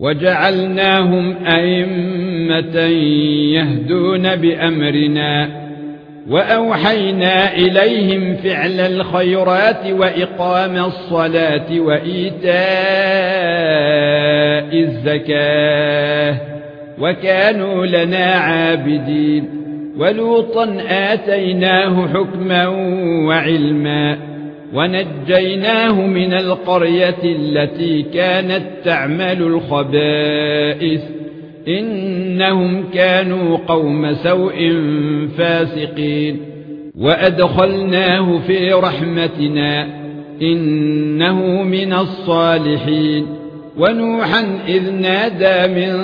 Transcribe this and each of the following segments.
وجعلناهم أئمة يهدون بأمرنا وأوحينا إليهم فعل الخيرات وإقام الصلاة وإيتاء الزكاة وكانوا لنا عابدين ولوطا آتيناه حكما وعلما ونجيناه من القرية التي كانت تعمل الخبائث. إنهم كانوا قوم سوء فاسقين. وأدخلناه في رحمتنا. إنه من الصالحين. ونوحا إذ نادى من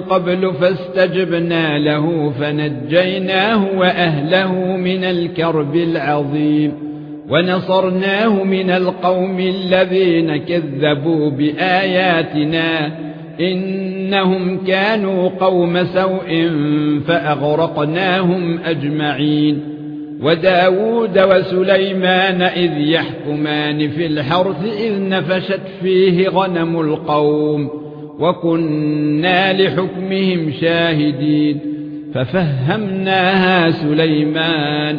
قبل فاستجبنا له فنجيناه وأهله من الكرب العظيم. ونصرناه من القوم الذين كذبوا بآياتنا إنهم كانوا قوم سوء فأغرقناهم أجمعين وداوود وسليمان إذ يحكمان في الحرث إذ نفشت فيه غنم القوم وكنا لحكمهم شاهدين ففهمناها سليمان